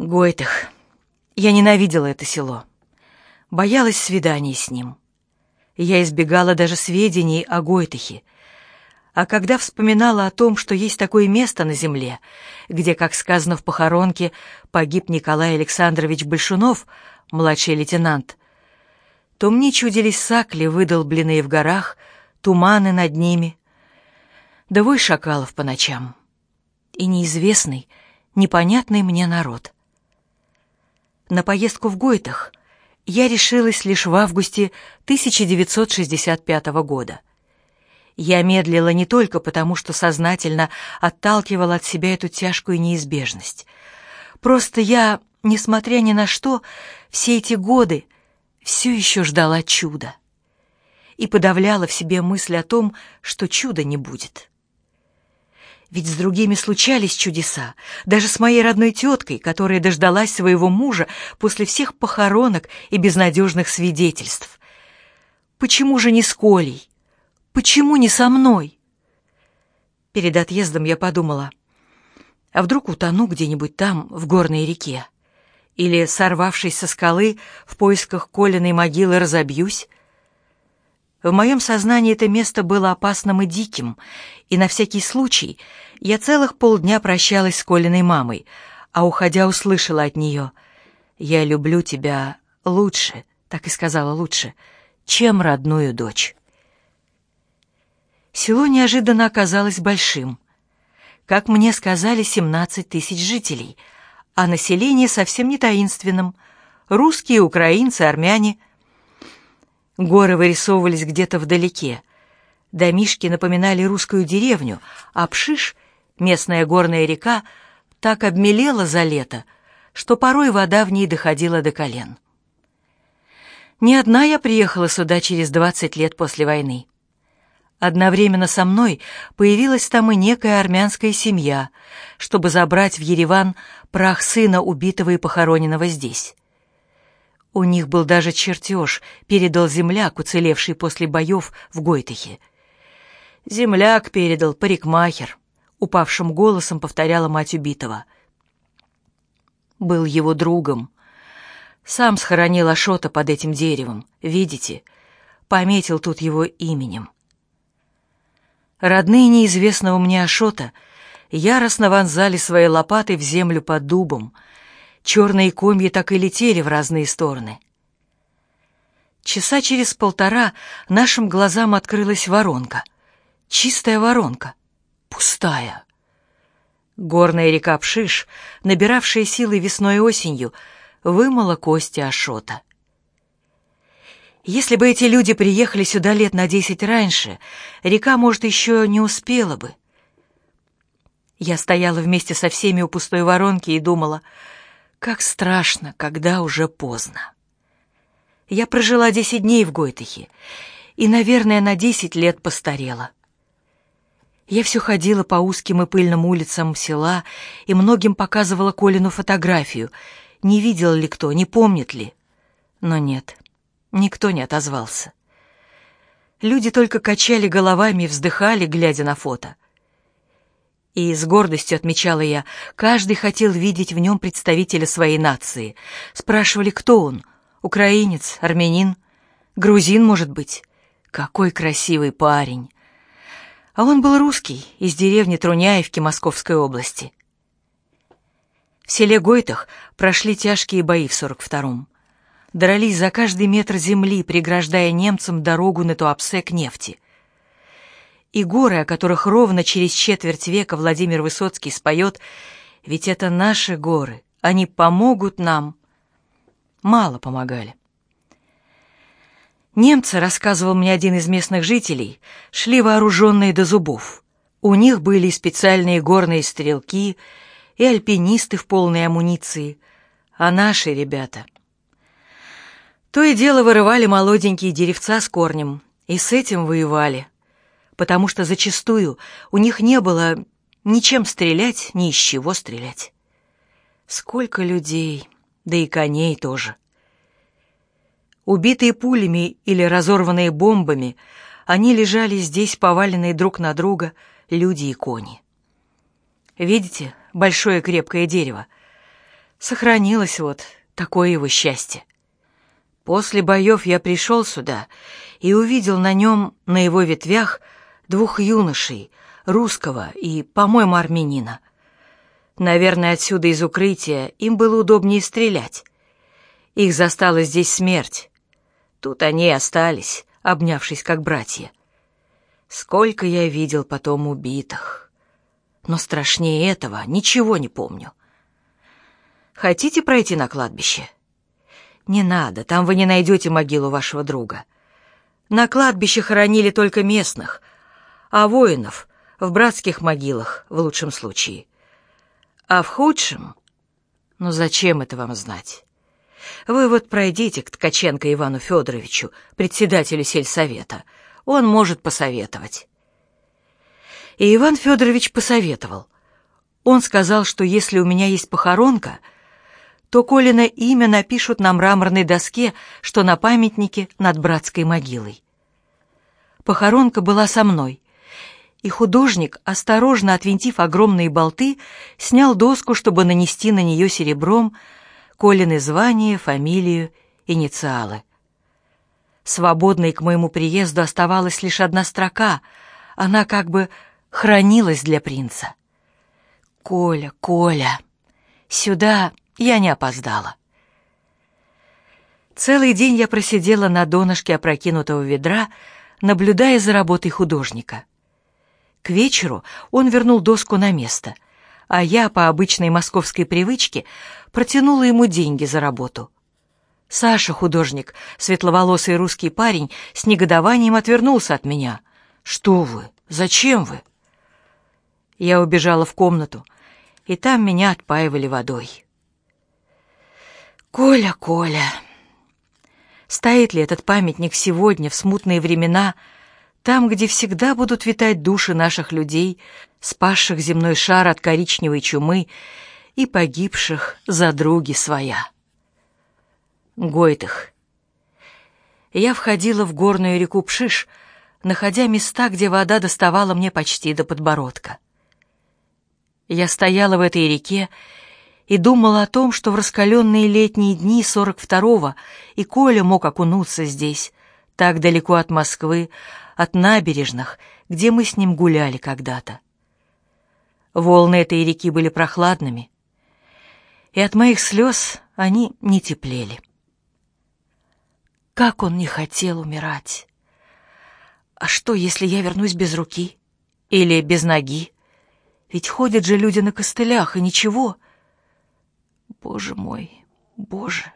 Гойтых. Я ненавидела это село. Боялась свиданий с ним. Я избегала даже сведений о Гойтыхе. А когда вспоминала о том, что есть такое место на земле, где, как сказано в похоронке, погиб Николай Александрович Большунов, младший лейтенант, то мне чудились сакли, выдолбленные в горах, туманы над ними, да вой шакалов по ночам и неизвестный, непонятный мне народ. На поездку в Гойтах я решилась лишь в августе 1965 года. Я медлила не только потому, что сознательно отталкивала от себя эту тяжкую неизбежность. Просто я, несмотря ни на что, все эти годы все еще ждала чуда и подавляла в себе мысль о том, что чуда не будет. Ведь с другими случались чудеса, даже с моей родной теткой, которая дождалась своего мужа после всех похоронок и безнадежных свидетельств. Почему же не с Колей? Почему не со мной? Перед отъездом я подумала, а вдруг утону где-нибудь там, в горной реке? Или, сорвавшись со скалы, в поисках Колиной могилы разобьюсь? В моем сознании это место было опасным и диким, и на всякий случай я целых полдня прощалась с Колиной мамой, а уходя услышала от нее «Я люблю тебя лучше», так и сказала лучше, чем родную дочь. Село неожиданно оказалось большим. Как мне сказали, 17 тысяч жителей, а население совсем не таинственным. Русские, украинцы, армяне — Горы вырисовывались где-то вдалеке. Домишки напоминали русскую деревню, а Пшиш, местная горная река, так обмелела за лето, что порой вода в ней доходила до колен. Не одна я приехала сюда через двадцать лет после войны. Одновременно со мной появилась там и некая армянская семья, чтобы забрать в Ереван прах сына убитого и похороненного здесь. У них был даже чертеж, передал земляк, уцелевший после боев в Гойтыхе. «Земляк передал, парикмахер», — упавшим голосом повторяла мать убитого. «Был его другом. Сам схоронил Ашота под этим деревом, видите? Пометил тут его именем». Родные неизвестного мне Ашота яростно вонзали свои лопаты в землю под дубом — черные комья так и летели в разные стороны. Часа через полтора нашим глазам открылась воронка. Чистая воронка. Пустая. Горная река Пшиш, набиравшая силы весной и осенью, вымыла кости Ашота. Если бы эти люди приехали сюда лет на десять раньше, река, может, еще не успела бы. Я стояла вместе со всеми у пустой воронки и думала — как страшно, когда уже поздно. Я прожила десять дней в Гойтыхе и, наверное, на десять лет постарела. Я все ходила по узким и пыльным улицам села и многим показывала Колину фотографию. Не видел ли кто, не помнит ли? Но нет, никто не отозвался. Люди только качали головами и вздыхали, глядя на фото. И с гордостью отмечала я, каждый хотел видеть в нем представителя своей нации. Спрашивали, кто он? Украинец, армянин, грузин, может быть? Какой красивый парень! А он был русский, из деревни Труняевки Московской области. В селе Гойтах прошли тяжкие бои в 42-м. Дрались за каждый метр земли, преграждая немцам дорогу на Туапсе к нефти — и горы, о которых ровно через четверть века Владимир Высоцкий споет «Ведь это наши горы, они помогут нам». Мало помогали. Немцы, рассказывал мне один из местных жителей, шли вооруженные до зубов. У них были специальные горные стрелки и альпинисты в полной амуниции, а наши ребята... То и дело вырывали молоденькие деревца с корнем, и с этим воевали потому что зачастую у них не было ничем стрелять, ни из чего стрелять. Сколько людей, да и коней тоже. Убитые пулями или разорванные бомбами, они лежали здесь, поваленные друг на друга, люди и кони. Видите, большое крепкое дерево? Сохранилось вот такое его счастье. После боев я пришел сюда и увидел на нем, на его ветвях, двух юношей, русского и, по-моему, армянина. Наверное, отсюда из укрытия им было удобнее стрелять. Их застала здесь смерть. Тут они и остались, обнявшись как братья. Сколько я видел потом убитых. Но страшнее этого ничего не помню. Хотите пройти на кладбище? Не надо, там вы не найдете могилу вашего друга. На кладбище хоронили только местных, а воинов в братских могилах в лучшем случае. А в худшем... Ну зачем это вам знать? Вы вот пройдите к Ткаченко Ивану Федоровичу, председателю сельсовета. Он может посоветовать. И Иван Федорович посоветовал. Он сказал, что если у меня есть похоронка, то Колина имя напишут на мраморной доске, что на памятнике над братской могилой. Похоронка была со мной, и художник, осторожно отвинтив огромные болты, снял доску, чтобы нанести на нее серебром Колины звание, фамилию, инициалы. Свободной к моему приезду оставалась лишь одна строка, она как бы хранилась для принца. «Коля, Коля, сюда я не опоздала». Целый день я просидела на донышке опрокинутого ведра, наблюдая за работой художника. К вечеру он вернул доску на место — а я по обычной московской привычке протянула ему деньги за работу. Саша, художник, светловолосый русский парень, с негодованием отвернулся от меня. «Что вы? Зачем вы?» Я убежала в комнату, и там меня отпаивали водой. «Коля, Коля!» Стоит ли этот памятник сегодня, в смутные времена, там, где всегда будут витать души наших людей, спасших земной шар от коричневой чумы и погибших за други своя. Гойтых. Я входила в горную реку Пшиш, находя места, где вода доставала мне почти до подбородка. Я стояла в этой реке и думала о том, что в раскаленные летние дни сорок второго и Коля мог окунуться здесь, так далеко от Москвы, от набережных, где мы с ним гуляли когда-то. Волны этой реки были прохладными, и от моих слез они не теплели. Как он не хотел умирать! А что, если я вернусь без руки? Или без ноги? Ведь ходят же люди на костылях, и ничего. Боже мой, боже!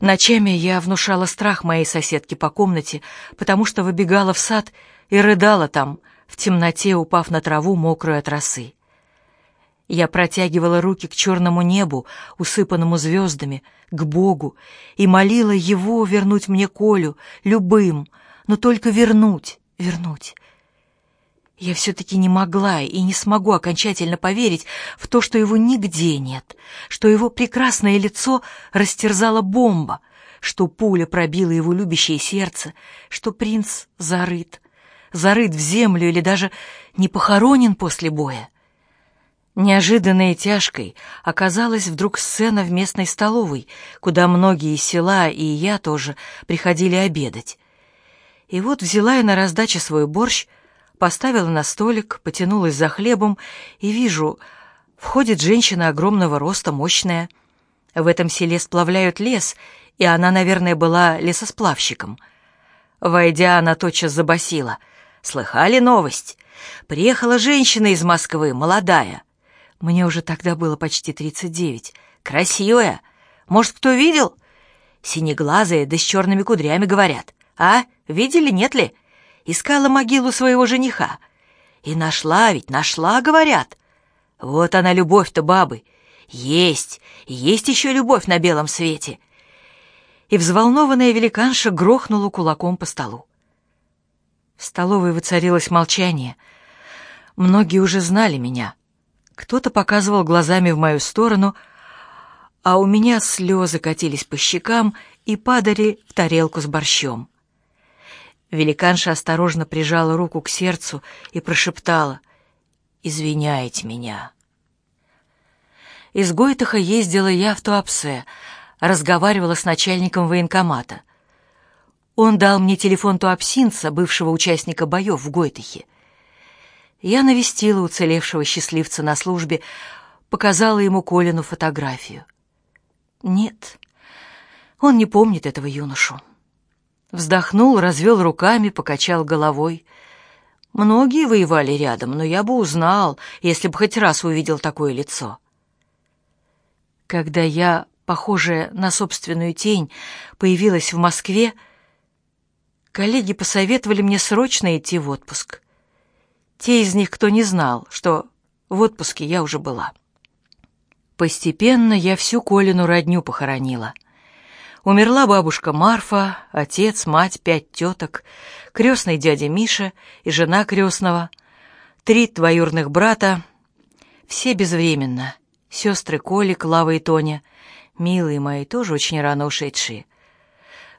Ночами я внушала страх моей соседке по комнате, потому что выбегала в сад и рыдала там, в темноте упав на траву, мокрую от росы. Я протягивала руки к черному небу, усыпанному звездами, к Богу, и молила Его вернуть мне Колю, любым, но только вернуть, вернуть. Я все-таки не могла и не смогу окончательно поверить в то, что его нигде нет, что его прекрасное лицо растерзала бомба, что пуля пробила его любящее сердце, что принц зарыт, зарыт в землю или даже не похоронен после боя. Неожиданной и тяжкой оказалась вдруг сцена в местной столовой, куда многие из села и я тоже приходили обедать. И вот взяла я на раздаче свой борщ, поставила на столик, потянулась за хлебом и вижу, входит женщина огромного роста, мощная. В этом селе сплавляют лес, и она, наверное, была лесосплавщиком. Войдя, она тотчас забасила. «Слыхали новость? Приехала женщина из Москвы, молодая. Мне уже тогда было почти тридцать девять. Красивая. Может, кто видел? Синеглазая, да с черными кудрями, говорят. А? Видели, нет ли?» Искала могилу своего жениха. И нашла ведь, нашла, говорят. Вот она, любовь-то бабы. Есть, есть еще любовь на белом свете. И взволнованная великанша грохнула кулаком по столу. В столовой воцарилось молчание. Многие уже знали меня. Кто-то показывал глазами в мою сторону, а у меня слезы катились по щекам и падали в тарелку с борщом. Великанша осторожно прижала руку к сердцу и прошептала «Извиняйте меня». Из Гойтаха ездила я в Туапсе, разговаривала с начальником военкомата. Он дал мне телефон туапсинца, бывшего участника боев в Гойтахе. Я навестила уцелевшего счастливца на службе, показала ему Колину фотографию. Нет, он не помнит этого юношу. Вздохнул, развел руками, покачал головой. Многие воевали рядом, но я бы узнал, если бы хоть раз увидел такое лицо. Когда я, похожая на собственную тень, появилась в Москве, коллеги посоветовали мне срочно идти в отпуск. Те из них, кто не знал, что в отпуске я уже была. Постепенно я всю Колину родню похоронила. Умерла бабушка Марфа, отец, мать, пять теток, крестный дядя Миша и жена крестного, три двоюрных брата, все безвременно, сестры Коли, Клава и Тоня, милые мои, тоже очень рано ушедшие.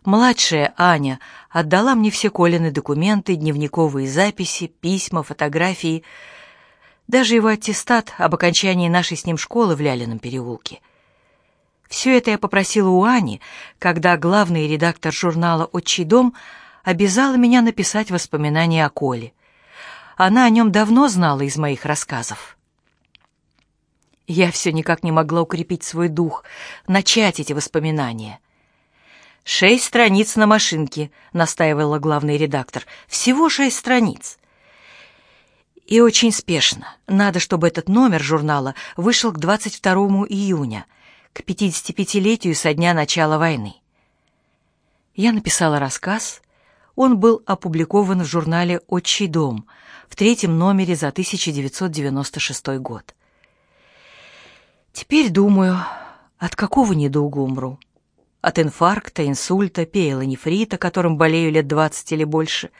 Младшая Аня отдала мне все Колины документы, дневниковые записи, письма, фотографии, даже его аттестат об окончании нашей с ним школы в Лялином переулке. Все это я попросила у Ани, когда главный редактор журнала «Отчий дом» обязала меня написать воспоминания о Коле. Она о нем давно знала из моих рассказов. Я все никак не могла укрепить свой дух, начать эти воспоминания. «Шесть страниц на машинке», — настаивала главный редактор. «Всего шесть страниц». И очень спешно. Надо, чтобы этот номер журнала вышел к 22 июня, к 55-летию со дня начала войны. Я написала рассказ. Он был опубликован в журнале «Отчий дом» в третьем номере за 1996 год. Теперь думаю, от какого недуга умру? От инфаркта, инсульта, пиелонефрита, которым болею лет двадцать или больше,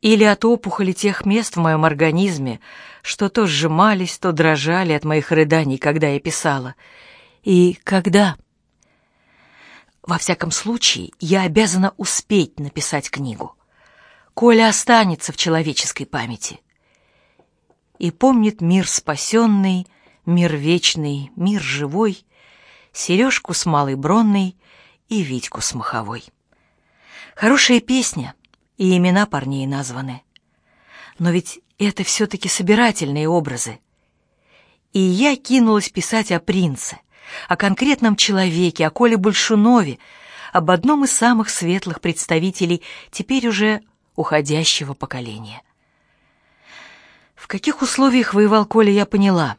или от опухоли тех мест в моем организме, что то сжимались, то дрожали от моих рыданий, когда я писала. И когда? Во всяком случае, я обязана успеть написать книгу. Коля останется в человеческой памяти. И помнит мир спасенный, мир вечный, мир живой, Сережку с Малой Бронной и Витьку с Маховой. Хорошая песня, и имена парней названы. Но ведь это все-таки собирательные образы. И я кинулась писать о принце, о конкретном человеке, о Коле Большунове, об одном из самых светлых представителей теперь уже уходящего поколения. В каких условиях воевал Коля, я поняла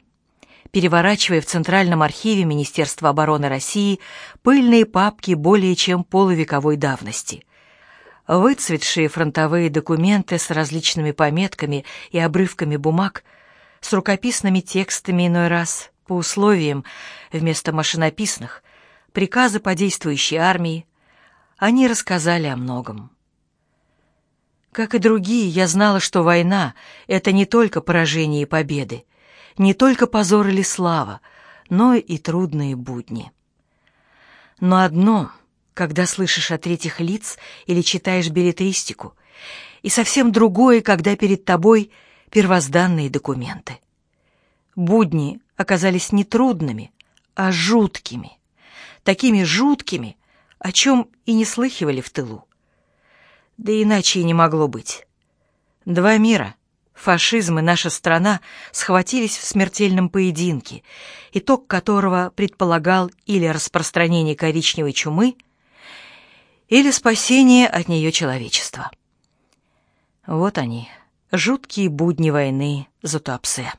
переворачивая в Центральном архиве Министерства обороны России пыльные папки более чем полувековой давности. Выцветшие фронтовые документы с различными пометками и обрывками бумаг, с рукописными текстами иной раз, по условиям, вместо машинописных, приказы по действующей армии, они рассказали о многом. Как и другие, я знала, что война — это не только поражение и победы, не только позор или слава, но и трудные будни. Но одно, когда слышишь от третьих лиц или читаешь билетристику, и совсем другое, когда перед тобой первозданные документы. Будни оказались не трудными, а жуткими. Такими жуткими, о чем и не слыхивали в тылу. Да иначе и не могло быть. Два мира — Фашизм и наша страна схватились в смертельном поединке, итог которого предполагал или распространение коричневой чумы, или спасение от нее человечества. Вот они, жуткие будни войны за Туапсе.